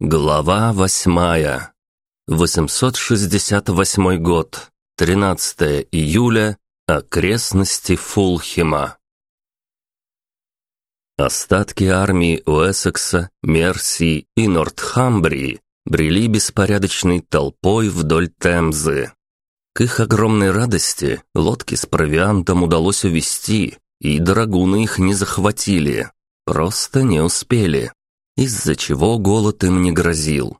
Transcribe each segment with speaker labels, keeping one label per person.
Speaker 1: Глава восьмая. 868 год. 13 июля. Окрестности Фулхема. Остатки армии Уэссекса, Мерси и Нортхамбрии брели беспорядочной толпой вдоль Темзы. К их огромной радости лодки с провиантом удалось увести, и драгуны их не захватили, просто не успели из-за чего голод им не грозил.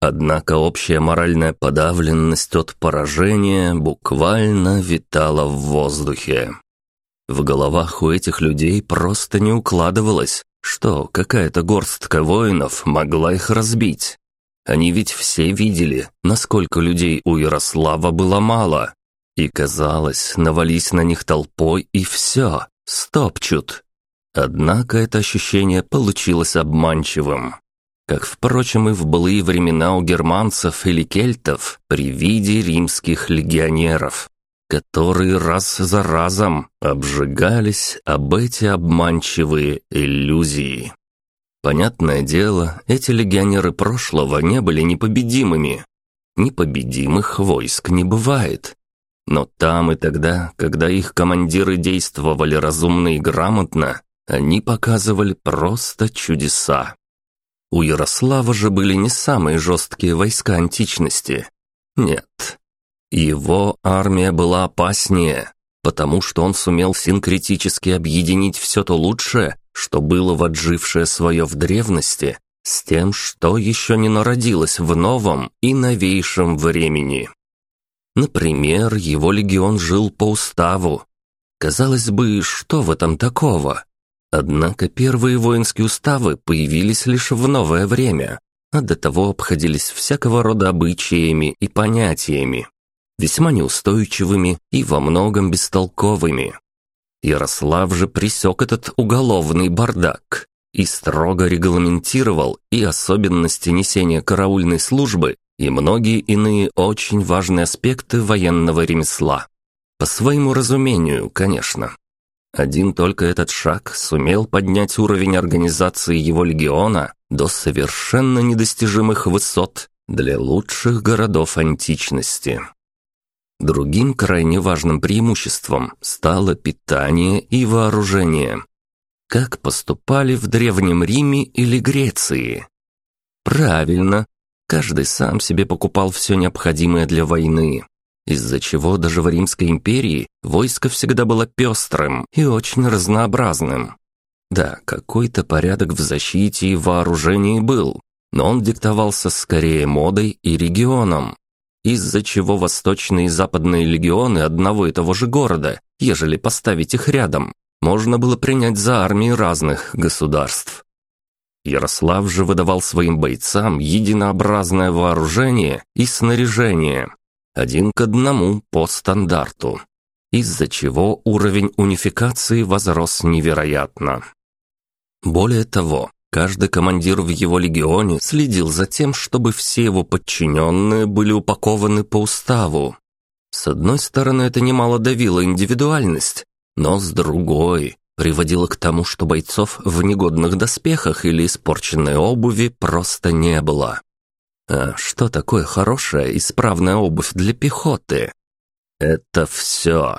Speaker 1: Однако общая моральная подавленность от поражения буквально витала в воздухе. В головах у этих людей просто не укладывалось, что какая-то горстка воинов могла их разбить. Они ведь все видели, насколько людей у Ярослава было мало. И казалось, навались на них толпой и все, стопчут. Однако это ощущение получилось обманчивым. Как, впрочем, и в былые времена у германцев или кельтов при виде римских легионеров, которые раз за разом обжигались об эти обманчивые иллюзии. Понятное дело, эти легионеры прошлого не были непобедимыми. Непобедимых войск не бывает. Но там и тогда, когда их командиры действовали разумно и грамотно, они показывали просто чудеса. У Ярослава же были не самые жесткие войска античности. Нет. Его армия была опаснее, потому что он сумел синкретически объединить все то лучшее, что было в отжившее свое в древности, с тем, что еще не народилось в новом и новейшем времени. Например, его легион жил по уставу. Казалось бы, что в этом такого? Однако первые воинские уставы появились лишь в новое время, а до того обходились всякого рода обычаями и понятиями, весьма неустойчивыми и во многом бестолковыми. Ярослав же пресек этот уголовный бардак и строго регламентировал и особенности несения караульной службы, и многие иные очень важные аспекты военного ремесла. По своему разумению, конечно. Один только этот шаг сумел поднять уровень организации его легиона до совершенно недостижимых высот для лучших городов античности. Другим крайне важным преимуществом стало питание и вооружение. Как поступали в Древнем Риме или Греции? Правильно, каждый сам себе покупал все необходимое для войны из-за чего даже в Римской империи войско всегда было пестрым и очень разнообразным. Да, какой-то порядок в защите и вооружении был, но он диктовался скорее модой и регионом, из-за чего восточные и западные легионы одного и того же города, ежели поставить их рядом, можно было принять за армии разных государств. Ярослав же выдавал своим бойцам единообразное вооружение и снаряжение, один к одному по стандарту, из-за чего уровень унификации возрос невероятно. Более того, каждый командир в его легионе следил за тем, чтобы все его подчиненные были упакованы по уставу. С одной стороны, это немало давило индивидуальность, но с другой приводило к тому, что бойцов в негодных доспехах или испорченной обуви просто не было. А что такое хорошая, исправная обувь для пехоты? Это все.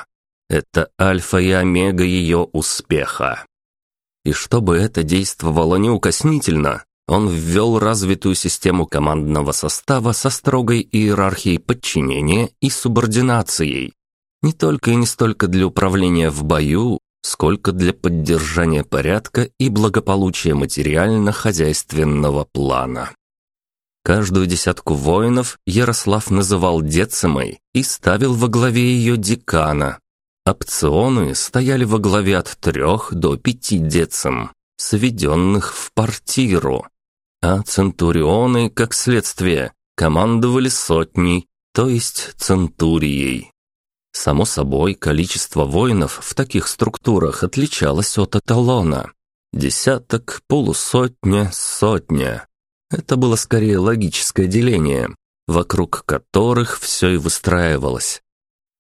Speaker 1: Это альфа и омега ее успеха. И чтобы это действовало неукоснительно, он ввел развитую систему командного состава со строгой иерархией подчинения и субординацией. Не только и не столько для управления в бою, сколько для поддержания порядка и благополучия материально-хозяйственного плана. Каждую десятку воинов Ярослав называл децимой и ставил во главе ее декана. Опционы стояли во главе от трех до пяти децим, сведенных в партиру. А центурионы, как следствие, командовали сотней, то есть центурией. Само собой, количество воинов в таких структурах отличалось от эталона. Десяток, полусотня, сотня. Это было скорее логическое деление, вокруг которых все и выстраивалось.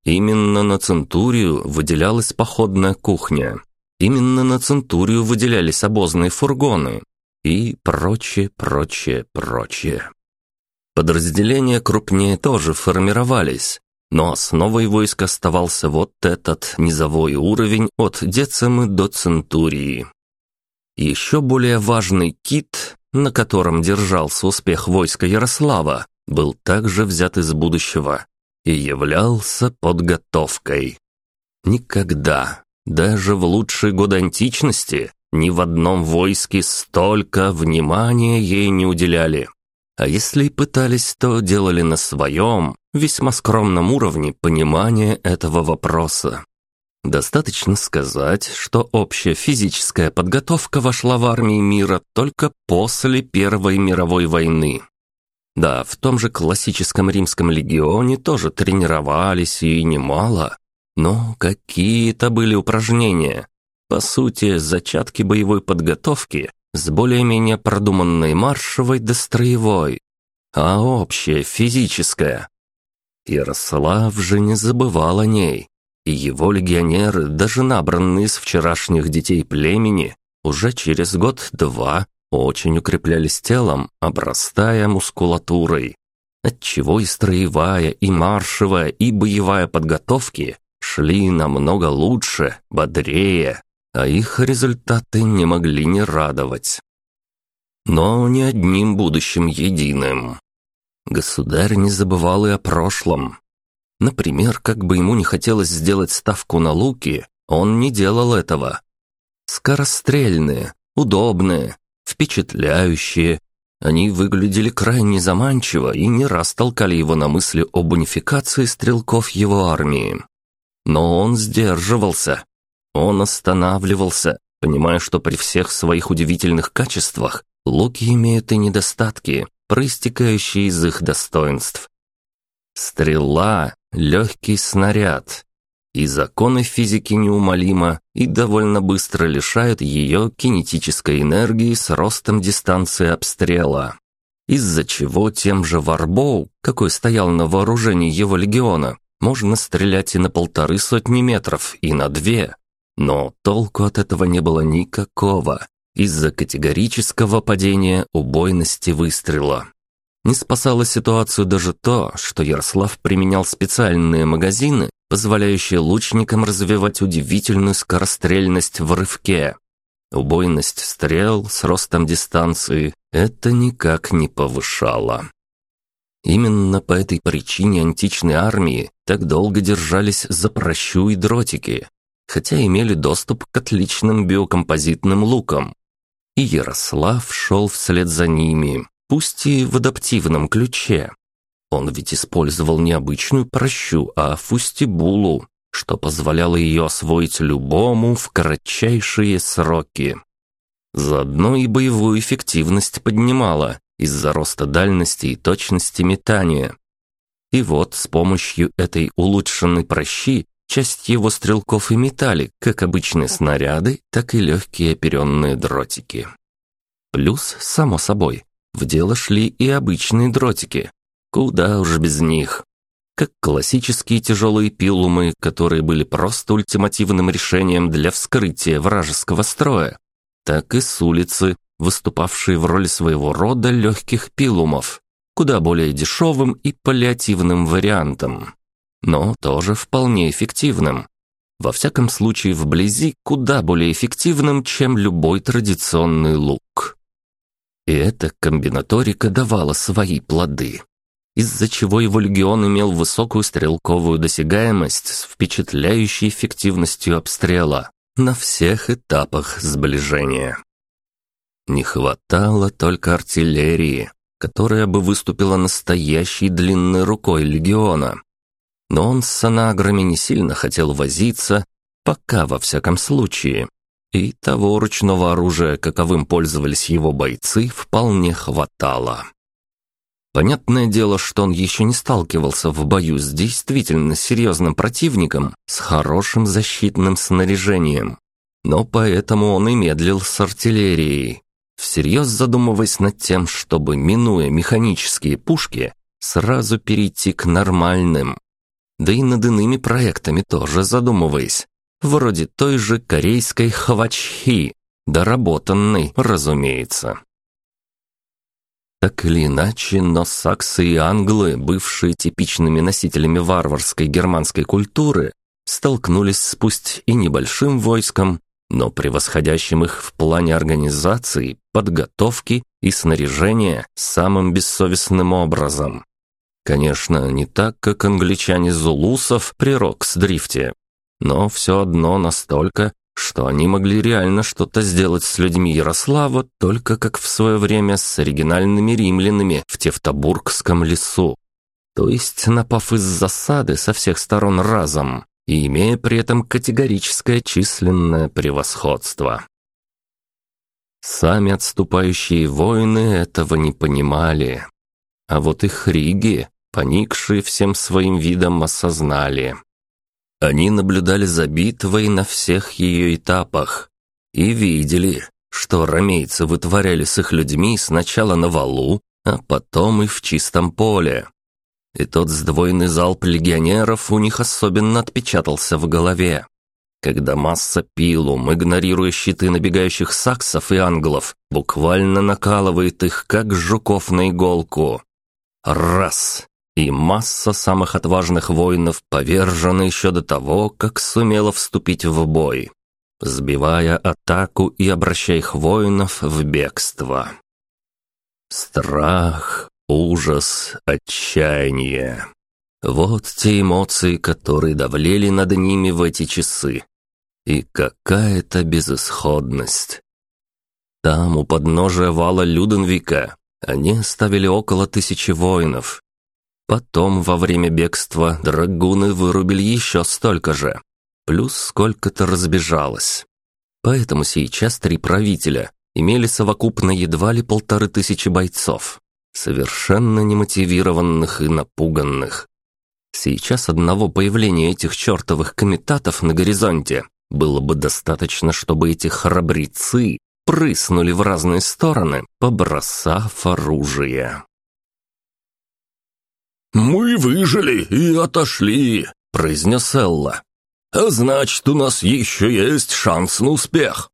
Speaker 1: Именно на Центурию выделялась походная кухня. Именно на Центурию выделялись обозные фургоны. и прочее, прочее, прочее. Подразделения крупнее тоже формировались, но основой войска оставался вот этот низовой уровень от децимы до центурии. Еще более важный кит, на котором держался успех войска Ярослава, был также взят из будущего и являлся подготовкой. Никогда, даже в лучшие годы античности, ни в одном войске столько внимания ей не уделяли. А если и пытались, то делали на своем, весьма скромном уровне понимания этого вопроса. Достаточно сказать, что общая физическая подготовка вошла в армии мира только после Первой мировой войны. Да, в том же классическом римском легионе тоже тренировались и немало, но какие-то были упражнения. По сути, зачатки боевой подготовки с более-менее продуманной маршевой до строевой, а общая, физическая. Ярослав же не забывал о ней, и его легионеры, даже набранные из вчерашних детей племени, уже через год-два очень укреплялись телом, обрастая мускулатурой. Отчего и строевая, и маршевая, и боевая подготовки шли намного лучше, бодрее, а их результаты не могли не радовать. Но не одним будущим единым. Государь не забывал и о прошлом. Например, как бы ему не хотелось сделать ставку на луки, он не делал этого. Скорострельные, удобные, впечатляющие. Они выглядели крайне заманчиво и не раз толкали его на мысли об унификации стрелков его армии. Но он сдерживался, он останавливался, понимая, что при всех своих удивительных качествах луки имеют и недостатки, проистекающие из их достоинств. Стрела — легкий снаряд, и законы физики неумолимо и довольно быстро лишают ее кинетической энергии с ростом дистанции обстрела. Из-за чего тем же Варбоу, какой стоял на вооружении его легиона, можно стрелять и на полторы сотни метров, и на две, но толку от этого не было никакого из-за категорического падения убойности выстрела. Не спасало ситуацию даже то, что Ярослав применял специальные магазины, позволяющие лучникам развивать удивительную скорострельность в рывке. Убойность стрел с ростом дистанции это никак не повышало. Именно по этой причине античные армии так долго держались за прощу и дротики, хотя имели доступ к отличным биокомпозитным лукам. И Ярослав шел вслед за ними, пусть и в адаптивном ключе. Он ведь использовал не обычную прощу, а фустибулу, что позволяло ее освоить любому в кратчайшие сроки. Заодно и боевую эффективность поднимала из-за роста дальности и точности метания. И вот с помощью этой улучшенной прощи Часть его стрелков и метали, как обычные снаряды, так и легкие оперенные дротики. Плюс, само собой, в дело шли и обычные дротики. Куда уж без них. Как классические тяжелые пилумы, которые были просто ультимативным решением для вскрытия вражеского строя, так и с улицы, выступавшие в роли своего рода легких пилумов, куда более дешевым и паллиативным вариантом но тоже вполне эффективным. Во всяком случае, вблизи куда более эффективным, чем любой традиционный лук. И эта комбинаторика давала свои плоды, из-за чего его легион имел высокую стрелковую досягаемость с впечатляющей эффективностью обстрела на всех этапах сближения. Не хватало только артиллерии, которая бы выступила настоящей длинной рукой легиона, но он с санаграми не сильно хотел возиться, пока во всяком случае. И того ручного оружия, каковым пользовались его бойцы, вполне хватало. Понятное дело, что он еще не сталкивался в бою с действительно серьезным противником с хорошим защитным снаряжением. Но поэтому он и медлил с артиллерией, всерьез задумываясь над тем, чтобы, минуя механические пушки, сразу перейти к нормальным, да и над иными проектами тоже задумываясь, вроде той же корейской хвачхи, доработанной, разумеется. Так или иначе, но саксы и англы, бывшие типичными носителями варварской германской культуры, столкнулись с пусть и небольшим войском, но превосходящим их в плане организации, подготовки и снаряжения самым бессовестным образом. Конечно, не так, как англичане Зулусов при Рокс-дрифте, но все одно настолько, что они могли реально что-то сделать с людьми Ярослава, только как в свое время с оригинальными римлянами в Тевтобургском лесу. То есть напав из засады со всех сторон разом и имея при этом категорическое численное превосходство. Сами отступающие воины этого не понимали. А вот их риги, поникшие всем своим видом, осознали. Они наблюдали за битвой на всех ее этапах и видели, что ромейцы вытворяли с их людьми сначала на валу, а потом и в чистом поле. И тот сдвоенный залп легионеров у них особенно отпечатался в голове. Когда масса пилум, игнорируя щиты набегающих саксов и англов, буквально накалывает их, как жуков на иголку. Раз! И масса самых отважных воинов повержена еще до того, как сумела вступить в бой, сбивая атаку и обращая их воинов в бегство. Страх, Ужас, отчаяние. Вот те эмоции, которые давлели над ними в эти часы. И какая-то безысходность. Там, у подножия вала Люденвика, они оставили около тысячи воинов. Потом, во время бегства, драгуны вырубили еще столько же. Плюс сколько-то разбежалось. Поэтому сейчас три правителя имели совокупно едва ли полторы тысячи бойцов совершенно немотивированных и напуганных. Сейчас одного появления этих чертовых комитатов на горизонте было бы достаточно, чтобы эти храбрецы прыснули в разные стороны, побросав оружие.
Speaker 2: «Мы выжили и отошли», — произнес Элла. «А значит, у нас еще есть шанс на успех.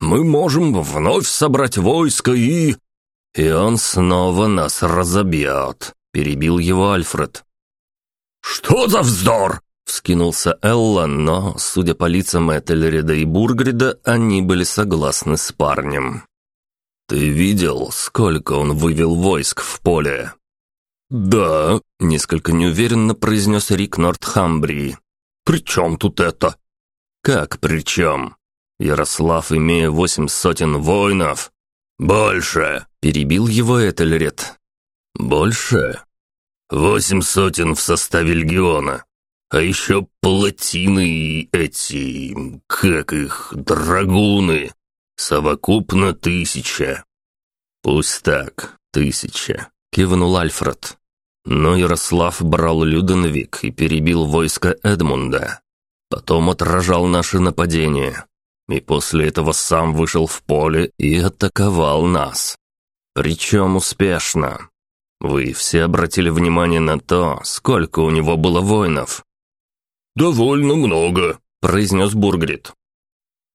Speaker 2: Мы можем вновь собрать войско и...» «И он снова нас разобьет», — перебил его Альфред. «Что за вздор?» — вскинулся Элла, но, судя по лицам Этельреда и Бургрида, они были согласны с парнем.
Speaker 1: «Ты видел, сколько он вывел войск в поле?»
Speaker 2: «Да», —
Speaker 1: несколько неуверенно произнес Рик Нортхамбрии.
Speaker 2: «При чем тут это?»
Speaker 1: «Как при чем? Ярослав, имея восемь сотен воинов,
Speaker 2: «Больше!»
Speaker 1: – перебил его Этельред.
Speaker 2: «Больше? Восемь сотен в составе легиона. А еще плотины и эти... как их... драгуны. Совокупно тысяча».
Speaker 1: «Пусть так, тысяча», – кивнул Альфред. Но Ярослав брал Люденвик и перебил войско Эдмунда. Потом отражал наши нападения и после этого сам вышел в поле и атаковал нас. Причем успешно. Вы все обратили внимание на то, сколько у него было воинов?»
Speaker 2: «Довольно много», —
Speaker 1: произнес Бургрид.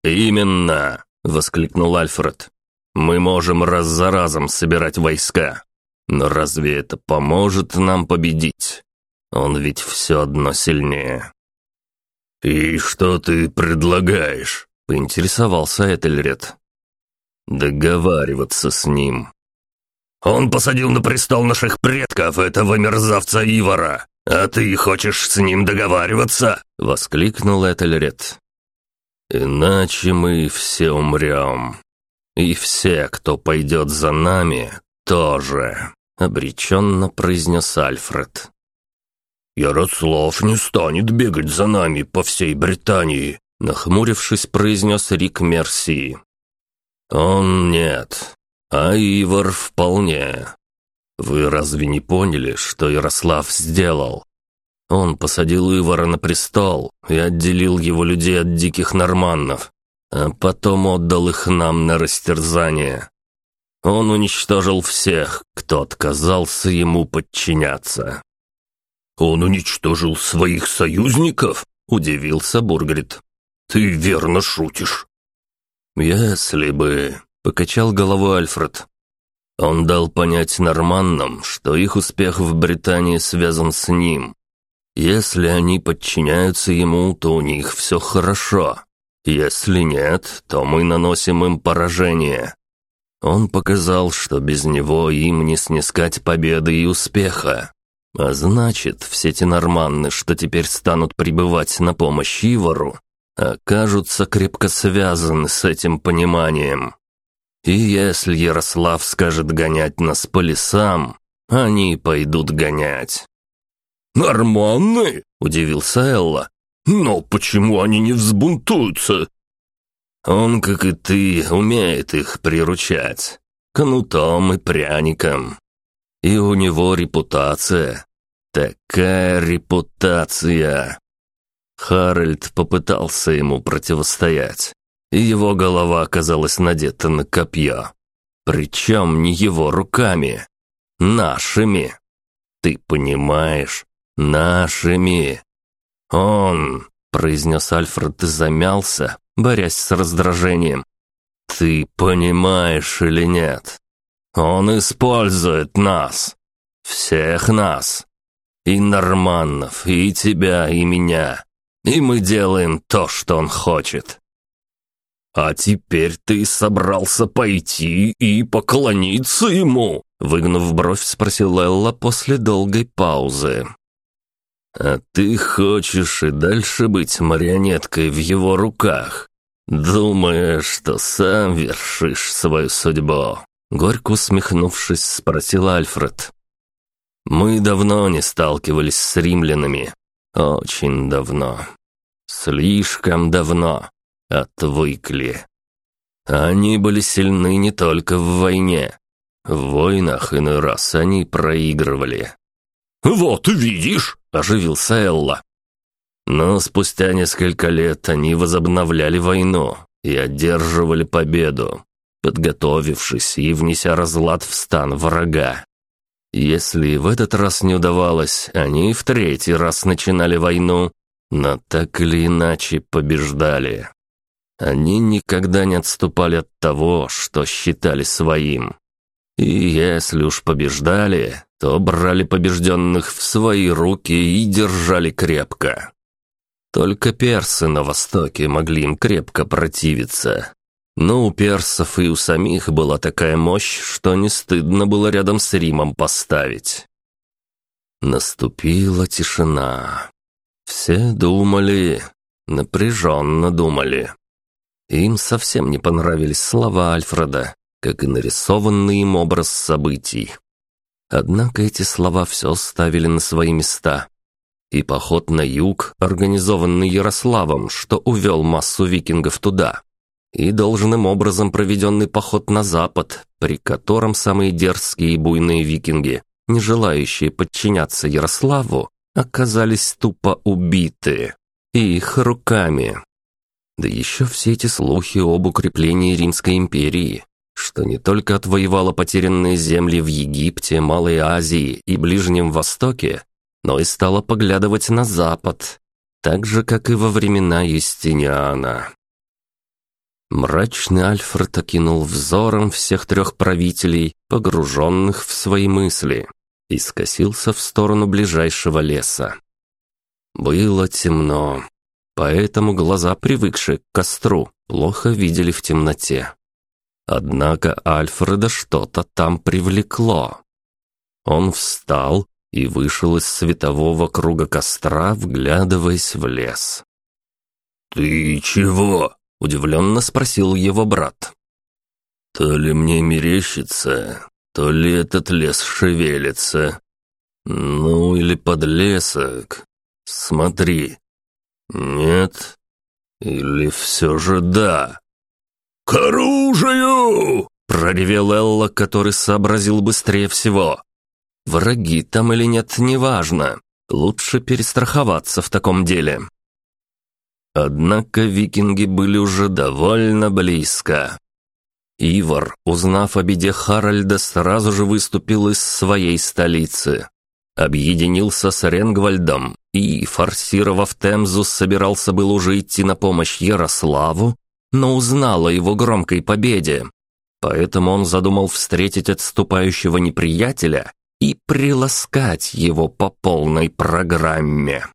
Speaker 2: «Именно», —
Speaker 1: воскликнул Альфред. «Мы можем раз за разом собирать войска. Но разве это поможет нам победить? Он ведь все одно сильнее».
Speaker 2: «И что ты предлагаешь?»
Speaker 1: Поинтересовался Этельред. Договариваться с ним.
Speaker 2: Он посадил на престол наших предков, этого мерзавца Ивара. А ты хочешь с ним договариваться?»
Speaker 1: Воскликнул Этельред. «Иначе мы все умрем. И все, кто пойдет за нами, тоже», — обреченно произнес Альфред.
Speaker 2: «Ярослав не станет бегать за нами по всей Британии»,
Speaker 1: Нахмурившись, произнес Рик Мерси. «Он нет, а Ивар вполне. Вы разве не поняли, что Ярослав сделал? Он посадил Ивара на престол и отделил его людей от диких норманнов, а потом отдал их нам на растерзание. Он уничтожил всех, кто отказался ему подчиняться».
Speaker 2: «Он уничтожил своих союзников?» – удивился Бургрид. «Ты верно шутишь».
Speaker 1: «Если бы...» — покачал головой Альфред.
Speaker 2: Он дал понять норманнам, что их успех в Британии связан с ним. Если они подчиняются ему, то у них все хорошо. Если нет, то мы наносим им поражение. Он показал, что без него им не снискать победы и успеха. А значит, все те норманны, что теперь станут прибывать на помощь Ивару, окажутся крепко связаны с этим пониманием. И если Ярослав скажет гонять нас по лесам, они пойдут гонять».
Speaker 3: «Норманны?»
Speaker 2: — удивился Элла.
Speaker 3: «Но почему они не взбунтуются?»
Speaker 2: «Он, как и ты, умеет их приручать. Кнутом и пряником. И у него репутация. Такая репутация!» Харальд попытался ему противостоять, и его голова оказалась надета на копье. Причем не его руками, нашими. Ты понимаешь, нашими. Он, произнес Альфред и замялся, борясь с раздражением. Ты понимаешь или нет? Он использует нас. Всех нас. И Норманнов, и тебя, и меня. И мы делаем то, что он хочет.
Speaker 3: «А теперь ты собрался пойти и поклониться ему?»
Speaker 2: Выгнув бровь, спросил Элла после долгой паузы. «А ты хочешь и дальше быть марионеткой в его руках? Думаешь, что сам вершишь свою судьбу?» Горько усмехнувшись, спросил Альфред. «Мы давно не сталкивались с римлянами. Очень давно. Слишком давно отвыкли. Они были сильны не только в войне. В войнах иной раз они проигрывали.
Speaker 3: «Вот видишь!» – оживился Элла.
Speaker 2: Но спустя несколько лет они возобновляли войну и одерживали победу, подготовившись и внеся разлад в стан врага. Если в этот раз не удавалось, они в третий раз начинали войну, но так или иначе побеждали. Они никогда не отступали от того, что считали своим. И если уж побеждали, то брали побежденных в свои руки и держали крепко. Только персы на востоке могли им крепко противиться. Но у персов и у самих была такая мощь, что не стыдно было рядом с Римом поставить. Наступила тишина. Все думали, напряженно думали. Им совсем не понравились слова Альфреда, как и нарисованный им образ событий. Однако эти слова все ставили на свои места. И поход на юг, организованный Ярославом, что увел массу викингов туда, и должным образом проведенный поход на запад, при котором самые дерзкие и буйные викинги, не желающие подчиняться Ярославу, оказались тупо убиты. И их руками. Да еще все эти слухи об укреплении Римской империи, что не только отвоевала потерянные земли в Египте, Малой Азии и Ближнем Востоке, но и стала поглядывать на Запад, так же, как и во времена Юстиниана. Мрачный Альфред окинул взором всех трех правителей, погруженных в свои мысли, и скосился в сторону ближайшего леса. Было темно, поэтому глаза, привыкшие к костру, плохо видели в темноте. Однако Альфреда что-то там привлекло. Он встал и вышел из светового круга костра, вглядываясь в лес.
Speaker 3: «Ты чего?» — удивленно спросил его брат. «То ли мне мерещится, то ли этот лес шевелится. Ну, или подлесок. Смотри, «Нет? Или все же да?» «К оружию!» — проревел Элла, который сообразил быстрее всего.
Speaker 2: «Враги там или нет, неважно. Лучше перестраховаться в таком деле». Однако викинги были уже довольно близко. Ивар, узнав о беде Харальда, сразу же выступил из своей столицы объединился с Ренгвальдом и, форсировав Темзу, собирался был уже идти на помощь Ярославу, но узнал о его громкой победе.
Speaker 1: Поэтому он задумал встретить отступающего неприятеля и приласкать его по полной программе.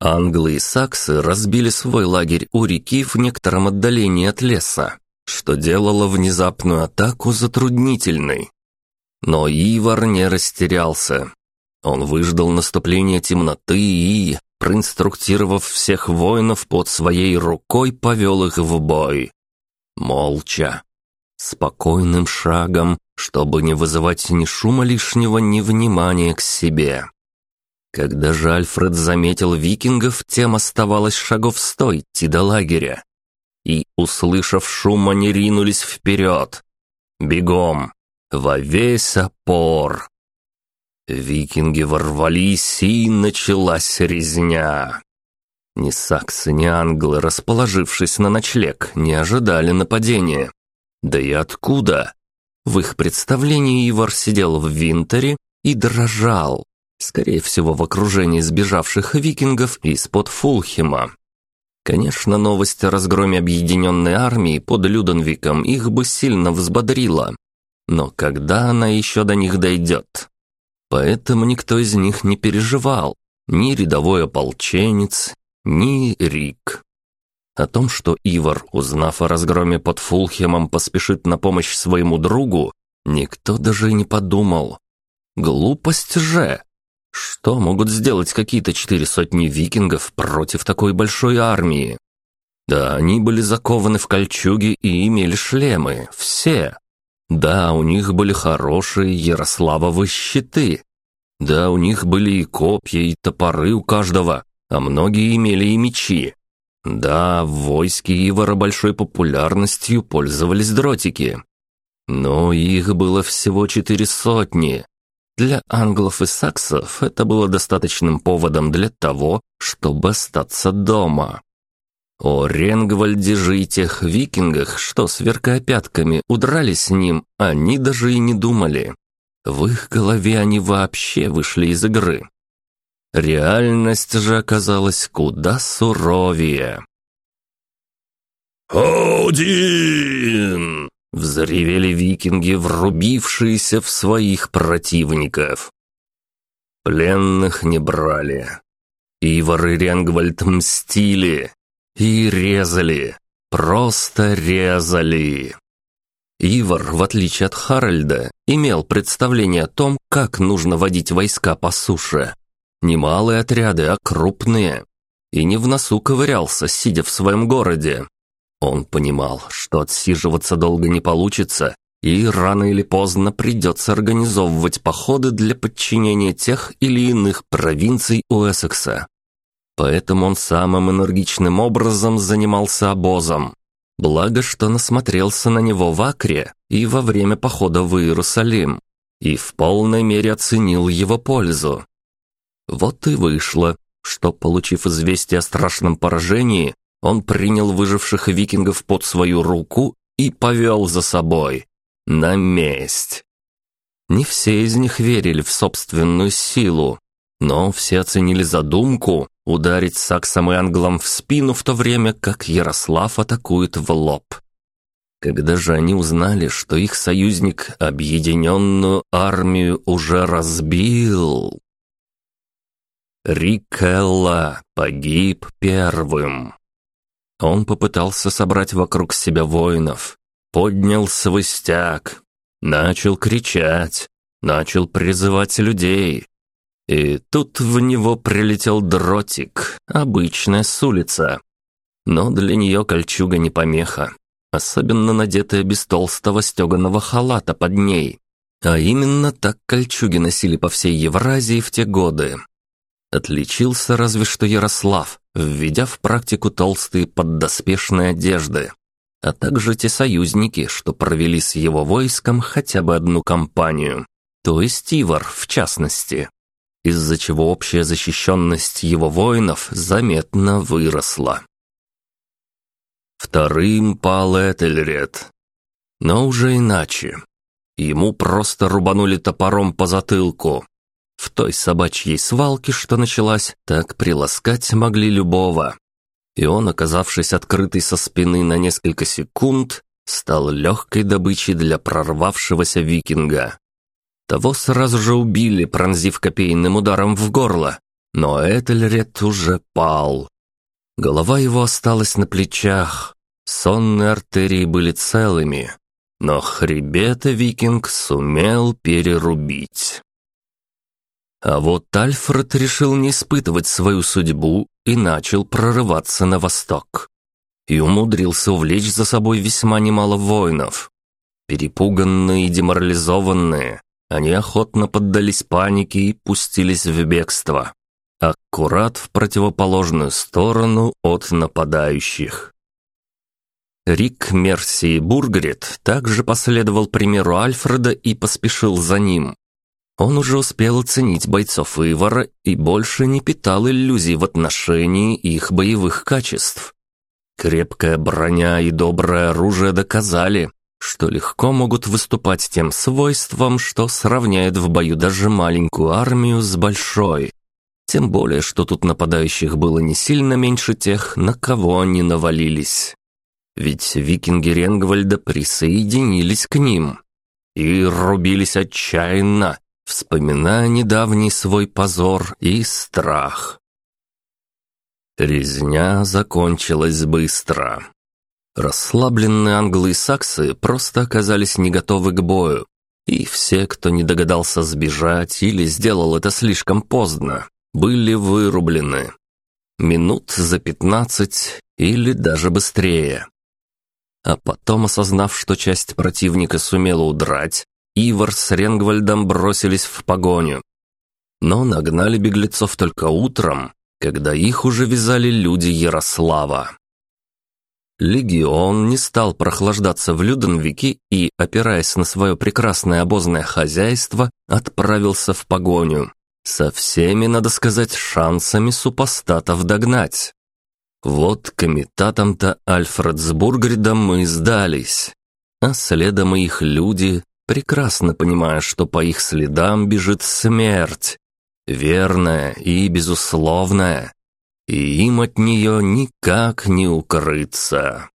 Speaker 1: Англы и саксы разбили свой лагерь у реки в некотором отдалении от леса, что делало внезапную атаку затруднительной. Но Ивар не растерялся. Он выждал наступление темноты и, проинструктировав всех воинов под своей рукой, повел их в бой. Молча, спокойным шагом, чтобы не вызывать ни шума лишнего, ни внимания к себе. Когда же Альфред заметил викингов, тем оставалось шагов сто идти до лагеря. И, услышав шум, они ринулись вперед. Бегом, во весь опор. Викинги ворвались, и началась резня. Ни саксы, ни англы, расположившись на ночлег, не ожидали нападения. Да и откуда? В их представлении Ивар сидел в винтере и дрожал, скорее всего, в окружении сбежавших викингов из-под Фулхема. Конечно, новость о разгроме объединенной армии под Люденвиком их бы сильно взбодрила. Но когда она еще до них дойдет? Поэтому никто из них не переживал, ни рядовой ополченец, ни Рик. О том, что Ивар, узнав о разгроме под Фулхемом, поспешит на помощь своему другу, никто даже и не подумал. Глупость же! Что могут сделать какие-то четыре сотни викингов против такой большой армии? Да, они были закованы в кольчуги и имели шлемы, все. Да, у них были хорошие Ярославовы щиты. Да, у них были и копья, и топоры у каждого, а многие имели и мечи. Да, в войске Ивара большой популярностью пользовались дротики. Но их было всего четыре сотни. Для англов и саксов это было достаточным поводом для того, чтобы остаться дома. О Ренгвальде же и тех викингах, что, сверкая пятками, удрали с ним, они даже и не думали. В их голове они вообще вышли из игры. Реальность же оказалась куда суровее.
Speaker 2: «Один!» — взревели викинги, врубившиеся в своих противников. Пленных не брали. Ивар и Ренгвальд мстили и резали, просто резали. Ивар, в отличие от Харальда, имел представление о том, как нужно водить войска по суше. Не малые отряды, а крупные. И не в носу ковырялся, сидя в своем городе. Он понимал, что отсиживаться долго не получится, и рано или поздно придется организовывать походы для подчинения тех или иных провинций Уэссекса. Поэтому он самым энергичным образом занимался обозом. Благо, что насмотрелся на него в Акре и во время похода в Иерусалим, и в полной мере оценил его пользу. Вот и вышло, что, получив известие о страшном поражении, он принял выживших викингов под свою руку и повел за собой. На месть. Не все из них верили в собственную силу, но все оценили задумку ударить саксам и англам в спину в то время, как Ярослав атакует в лоб. Когда же они узнали, что их союзник объединенную армию уже разбил, Рикелла погиб первым. Он попытался собрать вокруг себя воинов, поднял свой стяг, начал кричать, начал призывать людей. И тут в него прилетел дротик, обычная с улицы. Но для нее кольчуга не помеха, особенно надетая без толстого стеганого халата под ней. А именно так кольчуги носили по всей Евразии в те годы. Отличился разве что Ярослав, введя в практику толстые поддоспешные одежды, а также те союзники, что провели с его войском хотя бы одну кампанию, то есть Ивар в частности, из-за чего общая защищенность его воинов заметно выросла. Вторым пал Этельред, но уже иначе. Ему просто рубанули топором по затылку, в той собачьей свалке, что началась, так приласкать могли любого. И он, оказавшись открытый со спины на несколько секунд,
Speaker 1: стал легкой добычей для прорвавшегося викинга. Того сразу же убили, пронзив копейным ударом в горло, но Этельред уже пал. Голова его осталась на плечах, сонные артерии были целыми, но хребета викинг сумел перерубить. А вот Альфред решил не испытывать свою судьбу и начал прорываться на восток. И умудрился увлечь за собой весьма немало воинов. Перепуганные и деморализованные, они охотно поддались панике и пустились в бегство. Аккурат в противоположную сторону от нападающих. Рик Мерси Бургрид также последовал примеру Альфреда и поспешил за ним. Он уже успел оценить бойцов Ивара и больше не питал иллюзий в отношении их боевых качеств. Крепкая броня и доброе оружие доказали, что легко могут выступать тем свойством, что сравняет в бою даже маленькую армию с большой. Тем более, что тут нападающих было не сильно меньше тех, на кого они навалились. Ведь викинги Ренгвальда присоединились к ним и рубились отчаянно, вспоминая недавний свой позор и страх. Резня закончилась быстро. Расслабленные англы и саксы просто оказались не готовы к бою, и все, кто не догадался сбежать или сделал это слишком поздно, были вырублены. Минут за пятнадцать или даже быстрее. А потом, осознав, что часть противника сумела удрать, Ивар с Ренгвальдом бросились в погоню. Но нагнали беглецов только утром, когда их уже вязали люди Ярослава. Легион не стал прохлаждаться в Люденвике и, опираясь на свое прекрасное обозное хозяйство, отправился в погоню. Со всеми, надо сказать, шансами супостатов догнать. Вот комитатом-то Альфред с Бургридом мы сдались. А следом и их люди, прекрасно понимая, что по их следам бежит смерть. Верная и безусловная. И им от нее никак не укрыться.